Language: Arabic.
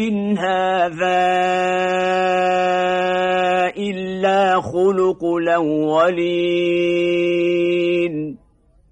إن هذا إلا خلق الأولين